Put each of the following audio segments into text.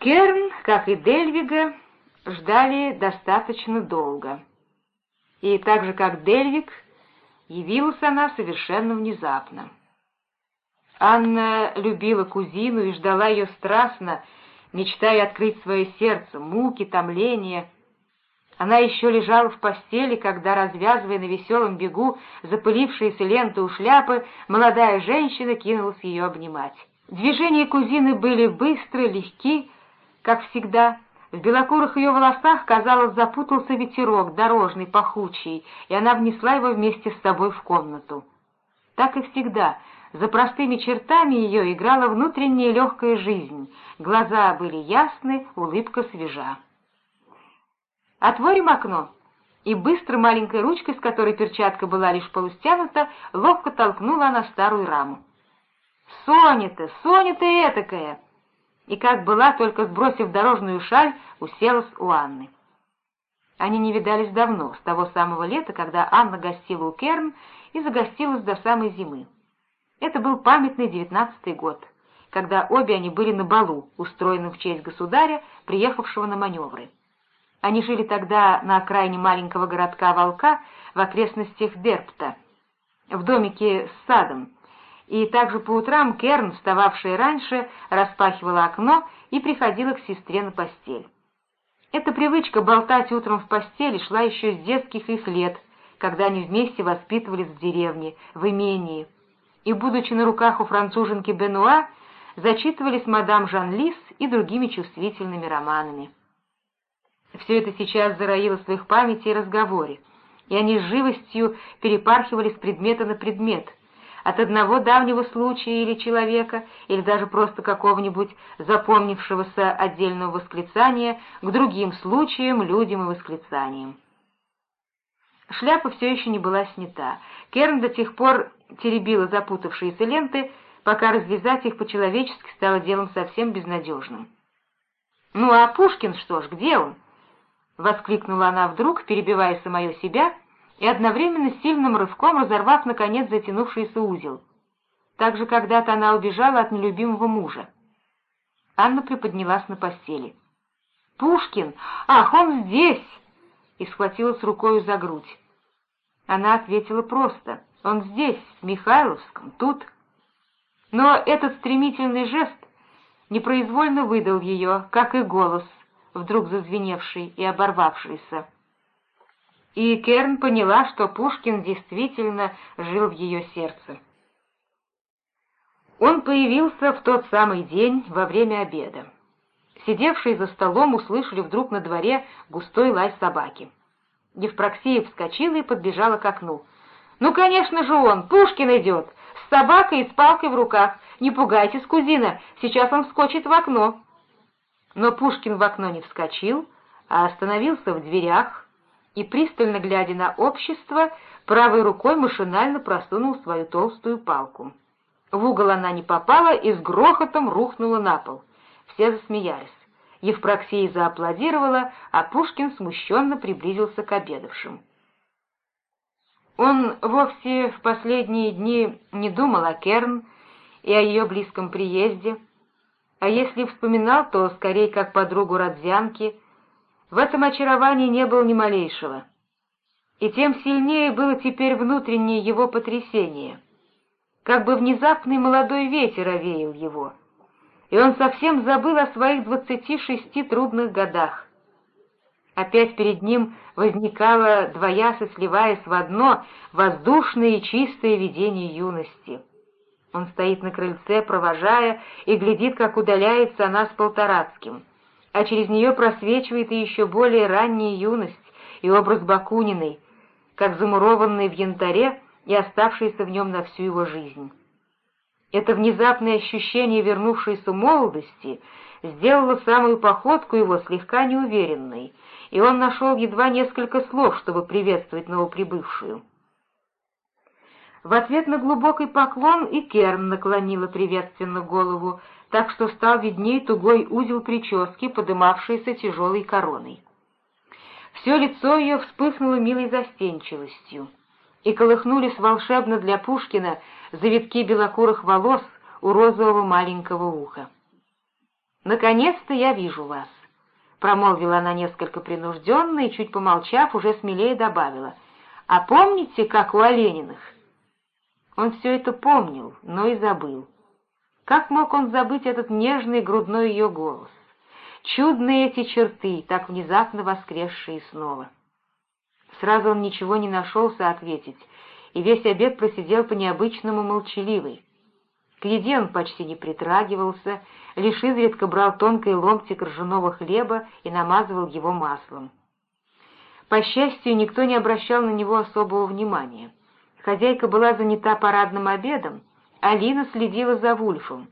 Керн, как и Дельвига, ждали достаточно долго. И так же, как Дельвиг, явилась она совершенно внезапно. Анна любила кузину и ждала ее страстно, мечтая открыть свое сердце, муки, томления. Она еще лежала в постели, когда, развязывая на веселом бегу запылившиеся ленты у шляпы, молодая женщина кинулась ее обнимать. Движения кузины были быстры, легки, как всегда. В белокурых ее волосах, казалось, запутался ветерок, дорожный, пахучий, и она внесла его вместе с собой в комнату. Так и всегда — за простыми чертами ее играла внутренняя легкая жизнь, глаза были ясны, улыбка свежа. «Отворим окно!» И быстро маленькой ручкой, с которой перчатка была лишь полустянута, ловко толкнула она старую раму. «Соня-то, Соня-то этакая!» И как была, только сбросив дорожную шаль, уселась у Анны. Они не видались давно, с того самого лета, когда Анна гостила у Керн и загостилась до самой зимы. Это был памятный девятнадцатый год, когда обе они были на балу, устроенном в честь государя, приехавшего на маневры. Они жили тогда на окраине маленького городка Волка в окрестностях Дерпта, в домике с садом, и также по утрам Керн, встававшая раньше, распахивала окно и приходила к сестре на постель. Эта привычка болтать утром в постели шла еще с детских их лет, когда они вместе воспитывались в деревне, в имении, и, будучи на руках у француженки Бенуа, зачитывались мадам Жан-Лис и другими чувствительными романами. Все это сейчас зароилось в их памяти и разговоре, и они с живостью перепархивали с предмета на предмет, от одного давнего случая или человека, или даже просто какого-нибудь запомнившегося отдельного восклицания к другим случаям, людям и восклицаниям. Шляпа все еще не была снята. Керн до тех пор теребила запутавшиеся ленты, пока развязать их по-человечески стало делом совсем безнадежным. «Ну а Пушкин что ж, где он?» — воскликнула она вдруг, перебивая самое себя и одновременно сильным рывком разорвав, наконец, затянувшийся узел. Так же когда-то она убежала от нелюбимого мужа. Анна приподнялась на постели. «Пушкин! Ах, он здесь!» и схватилась рукою за грудь. Она ответила просто «Он здесь, в Михайловском, тут». Но этот стремительный жест непроизвольно выдал ее, как и голос, вдруг зазвеневший и оборвавшийся. И Керн поняла, что Пушкин действительно жил в ее сердце. Он появился в тот самый день во время обеда. Сидевшие за столом услышали вдруг на дворе густой лай собаки. Евпроксия вскочила и подбежала к окну. «Ну, конечно же он! Пушкин идет! С собакой и с палкой в руках! Не пугайтесь, кузина, сейчас он вскочит в окно!» Но Пушкин в окно не вскочил, а остановился в дверях и, пристально глядя на общество, правой рукой машинально просунул свою толстую палку. В угол она не попала и с грохотом рухнула на пол. Все засмеялись. Евпроксия зааплодировала, а Пушкин смущенно приблизился к обедавшим. Он вовсе в последние дни не думал о Керн и о ее близком приезде, а если вспоминал, то скорее как подругу Родзянки. В этом очаровании не было ни малейшего. И тем сильнее было теперь внутреннее его потрясение. Как бы внезапный молодой ветер овеял его — и он совсем забыл о своих двадцати шести трудных годах. Опять перед ним возникало, двоясно сливаясь в одно, воздушное и чистое видение юности. Он стоит на крыльце, провожая, и глядит, как удаляется она с Полторацким, а через нее просвечивает и еще более ранняя юность и образ Бакуниной, как замурованный в янтаре и оставшийся в нем на всю его жизнь. Это внезапное ощущение вернувшейся молодости сделало самую походку его слегка неуверенной, и он нашел едва несколько слов, чтобы приветствовать новоприбывшую. В ответ на глубокий поклон и Керн наклонила приветственно голову, так что стал видней тугой узел прически, подымавшийся тяжелой короной. Все лицо ее вспыхнуло милой застенчивостью, и колыхнулись волшебно для Пушкина завитки белокурых волос у розового маленького уха. «Наконец-то я вижу вас», — промолвила она несколько принужденно и, чуть помолчав, уже смелее добавила. «А помните, как у Олениных?» Он все это помнил, но и забыл. Как мог он забыть этот нежный грудной ее голос? Чудные эти черты, так внезапно воскресшие снова. Сразу он ничего не нашелся ответить, и весь обед просидел по-необычному молчаливый. К еде он почти не притрагивался, лишь изредка брал тонкий ломтик ржаного хлеба и намазывал его маслом. По счастью, никто не обращал на него особого внимания. Хозяйка была занята парадным обедом, Алина следила за Вульфом.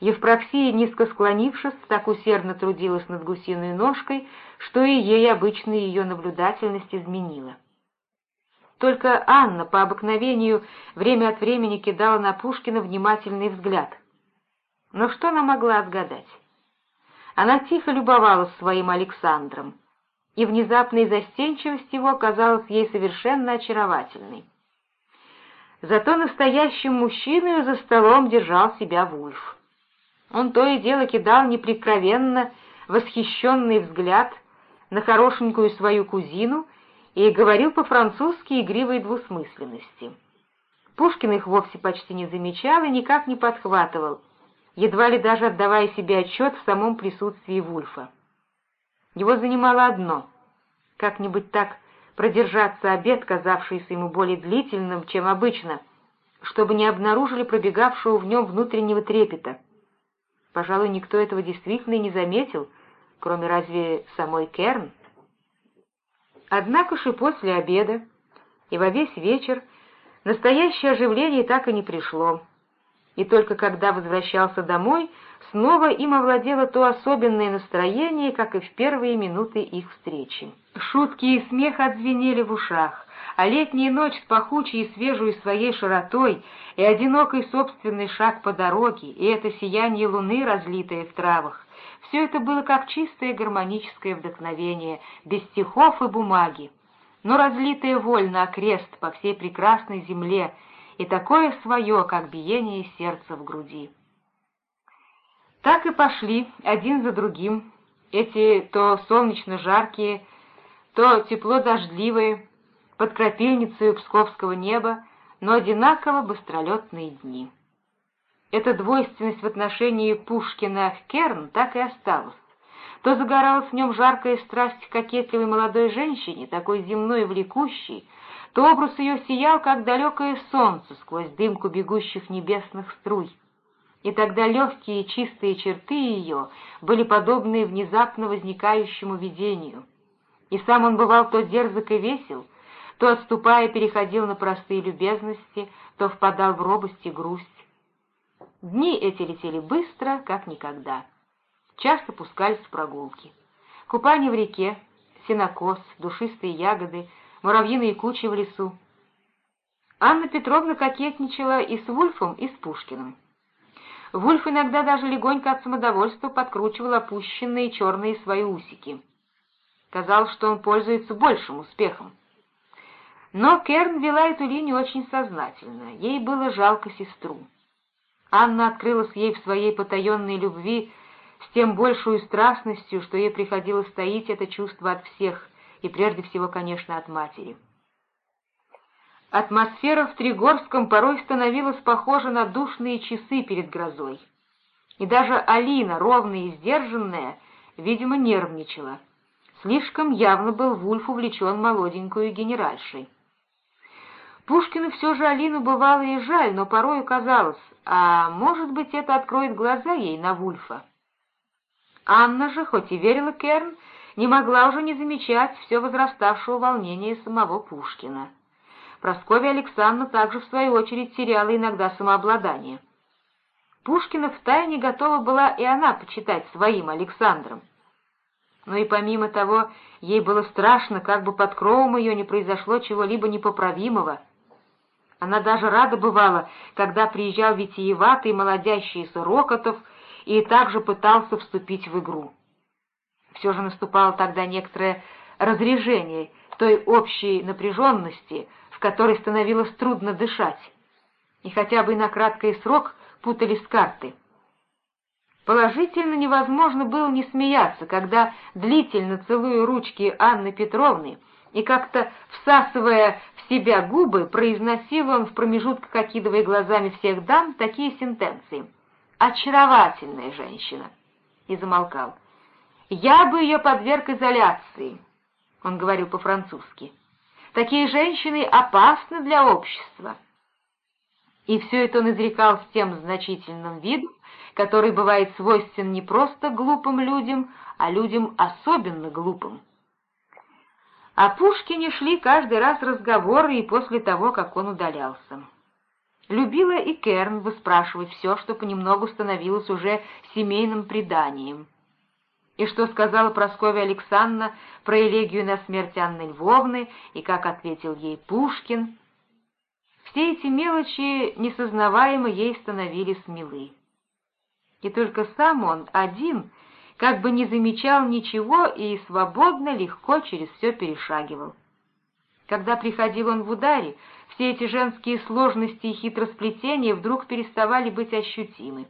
Евпроксия, низко склонившись, так усердно трудилась над гусиной ножкой, что и ей обычно ее наблюдательность изменила. Только Анна по обыкновению время от времени кидала на Пушкина внимательный взгляд. Но что она могла отгадать? Она тихо любовалась своим Александром, и внезапная застенчивость его казалась ей совершенно очаровательной. Зато настоящим мужчиной за столом держал себя Вульф. Он то и дело кидал неприкровенно восхищенный взгляд на хорошенькую свою кузину и говорил по-французски игривой двусмысленности. Пушкин их вовсе почти не замечал и никак не подхватывал, едва ли даже отдавая себе отчет в самом присутствии Вульфа. Его занимало одно — как-нибудь так продержаться обед, казавшийся ему более длительным, чем обычно, чтобы не обнаружили пробегавшего в нем внутреннего трепета. Пожалуй, никто этого действительно и не заметил, кроме разве самой Керн. Однако же после обеда и во весь вечер настоящее оживление так и не пришло, и только когда возвращался домой, снова им овладело то особенное настроение, как и в первые минуты их встречи. Шутки и смех отзвенели в ушах, а летняя ночь с пахучей и свежей своей широтой, и одинокий собственный шаг по дороге, и это сияние луны, разлитое в травах, все это было как чистое гармоническое вдохновение, без стихов и бумаги, но разлитое вольно окрест по всей прекрасной земле, и такое свое, как биение сердца в груди. Так и пошли один за другим эти то солнечно жаркие, то тепло дождливые, под крапильницей псковского неба, но одинаково быстролетные дни. Эта двойственность в отношении Пушкина к Керн так и осталась. То загоралась в нем жаркая страсть к кокетливой молодой женщине, такой земной и влекущей, то образ ее сиял, как далекое солнце сквозь дымку бегущих небесных струй. И тогда легкие чистые черты ее были подобны внезапно возникающему видению. И сам он бывал то дерзок и весел, то, отступая, переходил на простые любезности, то впадал в робость и грусть. Дни эти летели быстро, как никогда. Часто пускались в прогулки. Купание в реке, сенокос, душистые ягоды — муравьиные кучи в лесу. Анна Петровна кокетничала и с Вульфом, и с Пушкиным. Вульф иногда даже легонько от самодовольства подкручивал опущенные черные свои усики. Казалось, что он пользуется большим успехом. Но Керн вела эту линию очень сознательно, ей было жалко сестру. Анна открылась ей в своей потаенной любви с тем большей страстностью, что ей приходилось таить это чувство от всех, и прежде всего, конечно, от матери. Атмосфера в Тригорском порой становилась похожа на душные часы перед грозой. И даже Алина, ровная и сдержанная, видимо, нервничала. Слишком явно был Вульф увлечен молоденькую генеральшей. Пушкину все же Алину бывало и жаль, но порою казалось, а может быть, это откроет глаза ей на Вульфа. Анна же, хоть и верила Керн, не могла уже не замечать все возраставшего волнения самого Пушкина. Прасковья Александровна также, в свою очередь, теряла иногда самообладание. Пушкина втайне готова была и она почитать своим Александром. Но и помимо того, ей было страшно, как бы под кровом ее не произошло чего-либо непоправимого. Она даже рада бывала, когда приезжал витиеватый молодящийся Рокотов и также пытался вступить в игру. Все же наступало тогда некоторое разрежение той общей напряженности, в которой становилось трудно дышать, и хотя бы на краткий срок путались карты. Положительно невозможно было не смеяться, когда, длительно целуя ручки Анны Петровны и как-то всасывая в себя губы, произносил он в промежутках, окидывая глазами всех дам, такие сентенции. «Очаровательная женщина!» И замолкал. «Я бы ее подверг изоляции», — он говорил по-французски. «Такие женщины опасны для общества». И все это он изрекал с тем значительным видом, который бывает свойствен не просто глупым людям, а людям особенно глупым. О Пушкине шли каждый раз разговоры и после того, как он удалялся. Любила и Керн выспрашивать все, что понемногу становилось уже семейным преданием. И что сказала Прасковья Александровна про элегию на смерть Анны Львовны, и как ответил ей Пушкин. Все эти мелочи несознаваемо ей становились милы и только сам он один как бы не замечал ничего и свободно, легко через все перешагивал. Когда приходил он в ударе, все эти женские сложности и хитросплетения вдруг переставали быть ощутимы.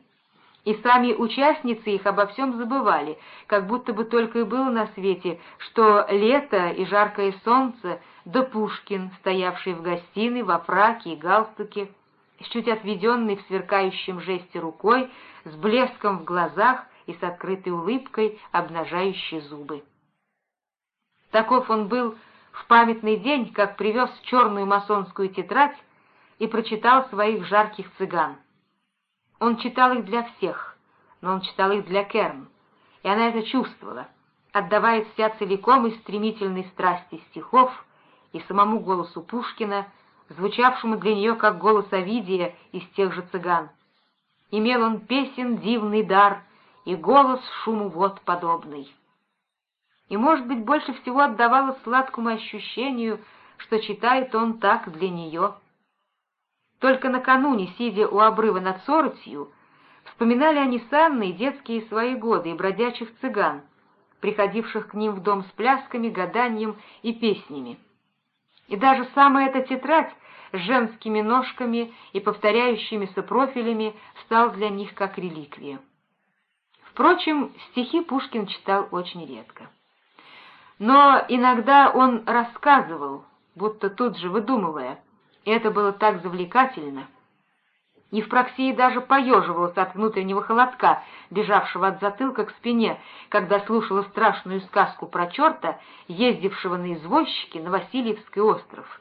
И сами участницы их обо всем забывали, как будто бы только и было на свете, что лето и жаркое солнце, да Пушкин, стоявший в гостиной во фраке и галстуке, с чуть отведенной в сверкающем жесте рукой, с блеском в глазах и с открытой улыбкой, обнажающей зубы. Таков он был в памятный день, как привез черную масонскую тетрадь и прочитал своих жарких цыган. Он читал их для всех, но он читал их для Керн, и она это чувствовала, отдавая вся целиком и стремительной страсти стихов и самому голосу Пушкина, звучавшему для нее как голос Овидия из тех же цыган. Имел он песен дивный дар и голос шуму вод подобный. И, может быть, больше всего отдавалось сладкому ощущению, что читает он так для нее. Только накануне, сидя у обрыва над Соротью, вспоминали они с Анной детские свои годы и бродячих цыган, приходивших к ним в дом с плясками, гаданием и песнями. И даже самая эта тетрадь с женскими ножками и повторяющимися профилями стал для них как реликвия. Впрочем, стихи Пушкин читал очень редко. Но иногда он рассказывал, будто тут же выдумывая, и это было так завлекательно. Евпроксия даже поеживалась от внутреннего холодка, бежавшего от затылка к спине, когда слушала страшную сказку про черта, ездившего на извозчике на Васильевский остров.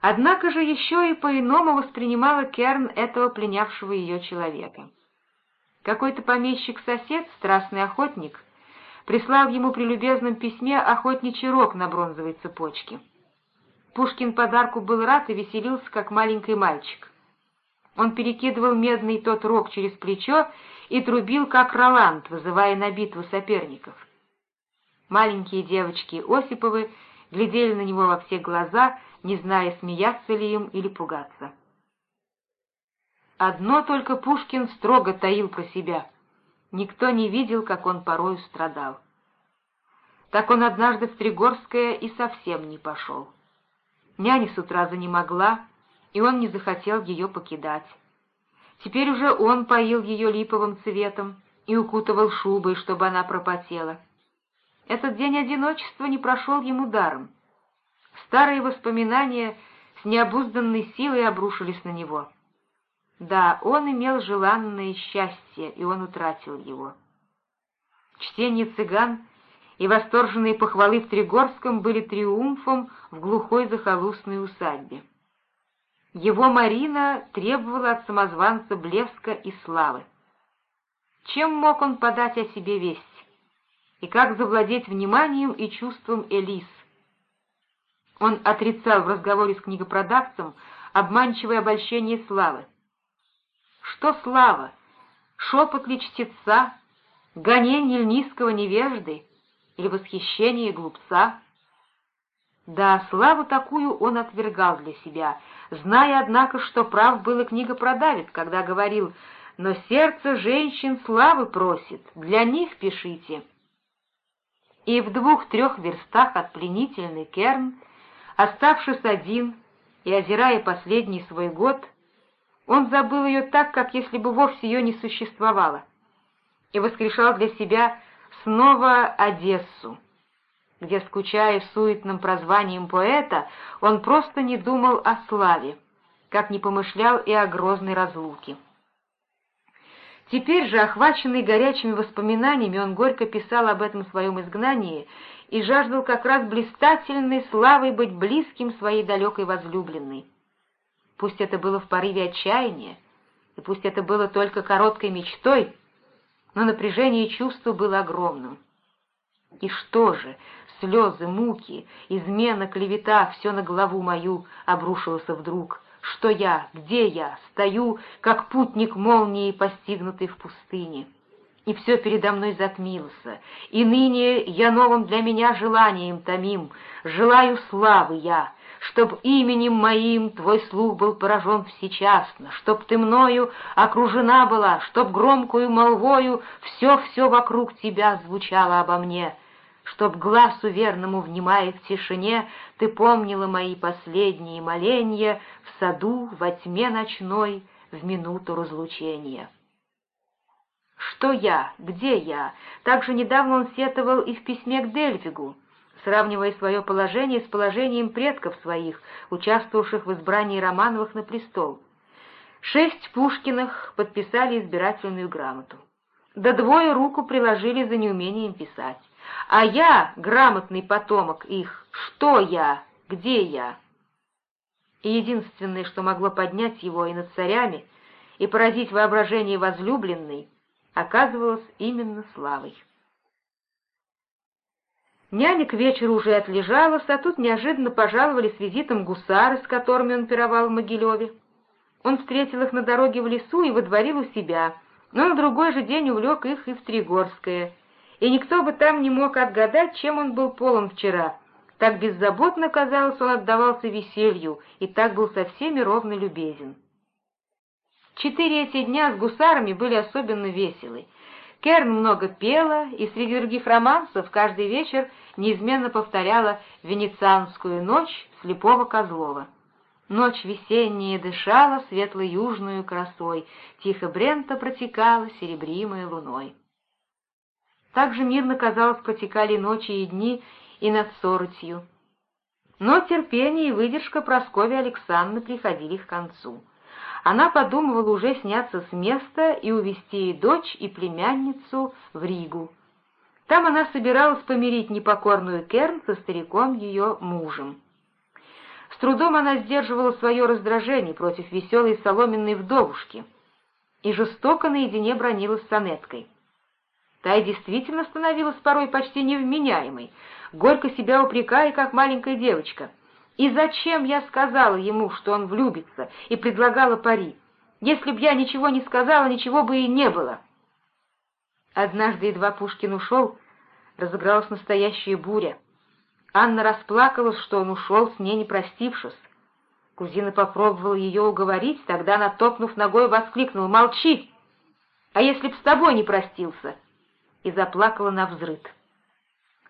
Однако же еще и по-иному воспринимала Керн этого пленявшего ее человека. Какой-то помещик-сосед, страстный охотник, прислал ему при любезном письме охотничий рог на бронзовой цепочке. Пушкин подарку был рад и веселился, как маленький мальчик. Он перекидывал медный тот рог через плечо и трубил, как Роланд, вызывая на битву соперников. Маленькие девочки Осиповы глядели на него во все глаза не зная, смеяться ли им или пугаться. Одно только Пушкин строго таил про себя. Никто не видел, как он порою страдал. Так он однажды в Тригорское и совсем не пошел. Няня с утра занемогла, и он не захотел ее покидать. Теперь уже он поил ее липовым цветом и укутывал шубой, чтобы она пропотела. Этот день одиночества не прошел ему даром. Старые воспоминания с необузданной силой обрушились на него. Да, он имел желанное счастье, и он утратил его. Чтение цыган и восторженные похвалы в Тригорском были триумфом в глухой захолустной усадьбе. Его Марина требовала от самозванца блеска и славы. Чем мог он подать о себе весть? И как завладеть вниманием и чувством Элис, он отрицал в разговоре с книгопродавцем обманчивое обольщение славы. Что слава? Шепот ли чтеца? Гонение низкого невежды? Или восхищение глупца? Да, славу такую он отвергал для себя, зная, однако, что прав был и книгопродавец, когда говорил «Но сердце женщин славы просит, для них пишите». И в двух-трех верстах от пленительный Керн — Оставшись один и озирая последний свой год, Он забыл ее так, как если бы вовсе ее не существовало, и воскрешал для себя снова Одессу, где, скучая суетным прозванием поэта, он просто не думал о славе, как не помышлял и о грозной разлуке. Теперь же, охваченный горячими воспоминаниями, он горько писал об этом своем изгнании и жаждал как раз блистательной славой быть близким своей далекой возлюбленной. Пусть это было в порыве отчаяния, и пусть это было только короткой мечтой, но напряжение чувства было огромным. И что же, слезы, муки, измена, клевета, все на главу мою обрушилось вдруг. Что я, где я, стою, как путник молнии, постигнутый в пустыне. И все передо мной затмился, и ныне я новым для меня желанием томим, желаю славы я, чтоб именем моим твой слух был поражен всечасно, чтоб ты мною окружена была, чтоб громкую молвою все-все вокруг тебя звучало обо мне, чтоб глазу верному, внимая в тишине, ты помнила мои последние моления в саду, во тьме ночной, в минуту разлучения. Что я? Где я? Так же недавно он сетовал и в письме к Дельфигу сравнивая свое положение с положением предков своих, участвовавших в избрании Романовых на престол. Шесть Пушкиных подписали избирательную грамоту. Да двое руку приложили за неумением писать. А я, грамотный потомок их, что я, где я? И единственное, что могло поднять его и над царями, и поразить воображение возлюбленной, оказывалось именно славой. Няня к вечеру уже отлежалась, а тут неожиданно пожаловали с визитом гусары, с которыми он пировал в Могилеве. Он встретил их на дороге в лесу и выдворил у себя, но на другой же день увлек их и в Тригорское, и никто бы там не мог отгадать, чем он был полон вчера. Так беззаботно, казалось, он отдавался веселью и так был со всеми ровно любезен. Четыре эти дня с гусарами были особенно веселы. Керн много пела, и среди других романсов каждый вечер неизменно повторяла «Венецианскую ночь» слепого Козлова. Ночь весенняя дышала светло-южную красой, тихо Брента протекала серебримой луной. Так же мирно, казалось, протекали ночи и дни и над Соротью. Но терпение и выдержка Прасковьи Александры приходили к концу. Она подумывала уже сняться с места и увезти и дочь, и племянницу в Ригу. Там она собиралась помирить непокорную Керн со стариком ее мужем. С трудом она сдерживала свое раздражение против веселой соломенной вдовушки и жестоко наедине бронилась с Анеткой. Та и действительно становилась порой почти невменяемой, горько себя упрекая, как маленькая девочка. И зачем я сказала ему, что он влюбится, и предлагала пари? Если б я ничего не сказала, ничего бы и не было. Однажды едва Пушкин ушел, разыгралась настоящая буря. Анна расплакалась, что он ушел, с ней не простившись. Кузина попробовала ее уговорить, тогда она, топнув ногой, воскликнула «Молчи! А если б с тобой не простился?» и заплакала на взрыд.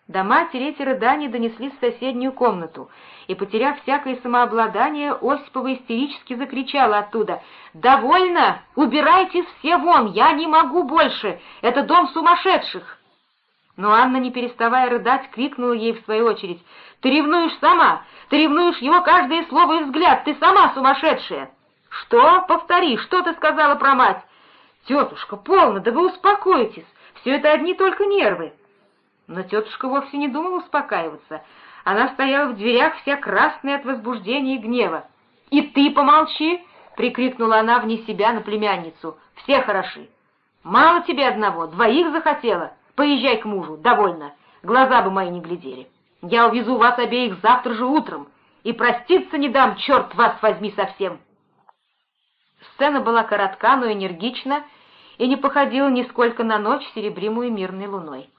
До матери эти рыдания донеслись в соседнюю комнату, и, потеряв всякое самообладание, Осипова истерически закричала оттуда «Довольно! Убирайтесь все вон! Я не могу больше! Это дом сумасшедших!» Но Анна, не переставая рыдать, крикнула ей в свою очередь «Ты ревнуешь сама! Ты ревнуешь его каждое слово и взгляд! Ты сама сумасшедшая!» «Что? Повтори, что ты сказала про мать?» «Тетушка, полно, да вы успокойтесь! Все это одни только нервы!» Но тетушка вовсе не думала успокаиваться. Она стояла в дверях, вся красная от возбуждения и гнева. «И ты помолчи!» — прикрикнула она вне себя на племянницу. «Все хороши! Мало тебе одного, двоих захотела!» Поезжай к мужу, довольно. Глаза бы мои не глядели. Я увезу вас обеих завтра же утром, и проститься не дам, черт вас возьми совсем. Сцена была коротка, но энергична, и не походила нисколько на ночь, серебримую мирной луной.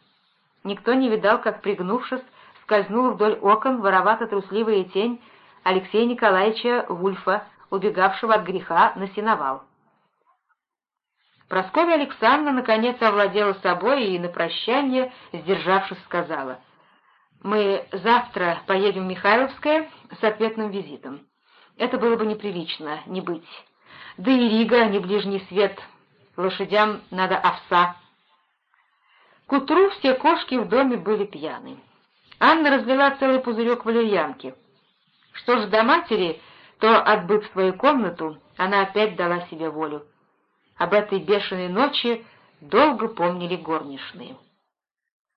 Никто не видал, как, пригнувшись, скользнула вдоль окон воровато-трусливая тень Алексея Николаевича Вульфа, убегавшего от греха на сеновал. Прасковья Александровна наконец овладела собой и на прощание, сдержавшись, сказала, «Мы завтра поедем в Михайловское с ответным визитом. Это было бы неприлично, не быть. Да и Рига не ближний свет, лошадям надо овса. К утру все кошки в доме были пьяны. Анна разлила целый пузырек валерьянки. Что ж до матери, то, отбыв свою комнату, она опять дала себе волю. Об этой бешеной ночи долго помнили горничные.